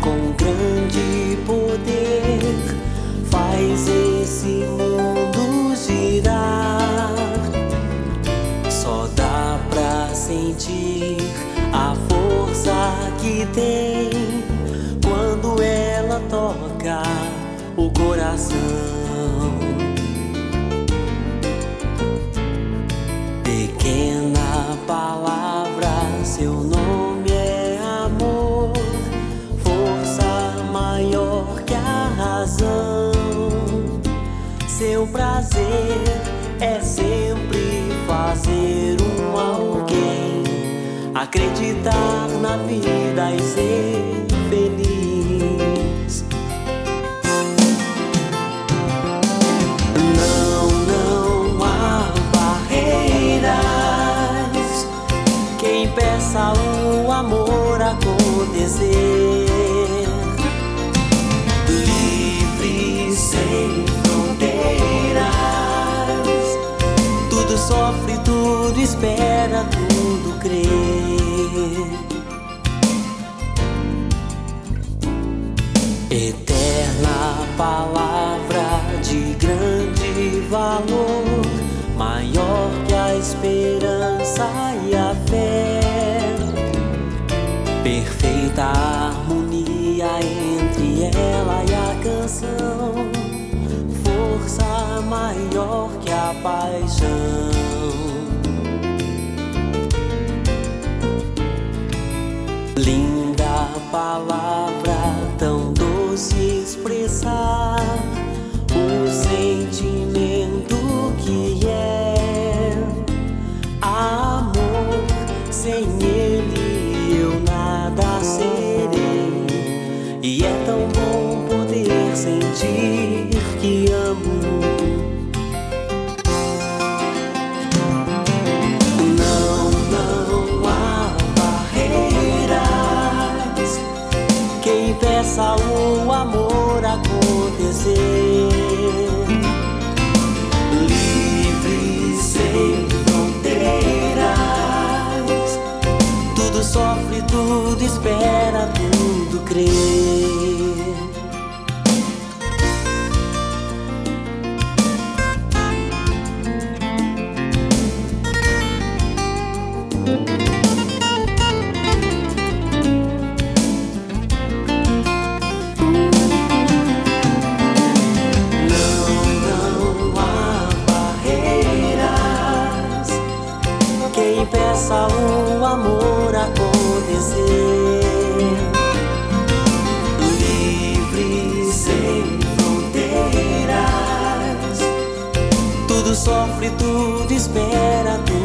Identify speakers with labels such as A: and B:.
A: com grande poder faz esse mundo girar. Só dá pra sentir a força que tem quando ela toca o coração. Prazer é sempre fazer um alguém acreditar na vida e ser feliz. Não, não há barreiras que impeça o amor acontecer. Espera, tudo crê. Eterna palavra de grande valor, maior que a esperança e a fé. Perfeita harmonia entre ela e a canção, força maior que a paixão. Linda palavra, tão doce expressar o sentimento que é amor. Sem ele eu nada serei, e é tão impeça o amor acontecer. Livre sem fronteiras, tudo sofre, tudo espera, impeça o amor acontecer. Livre sem fronteiras, tudo sofre, tudo espera, tudo.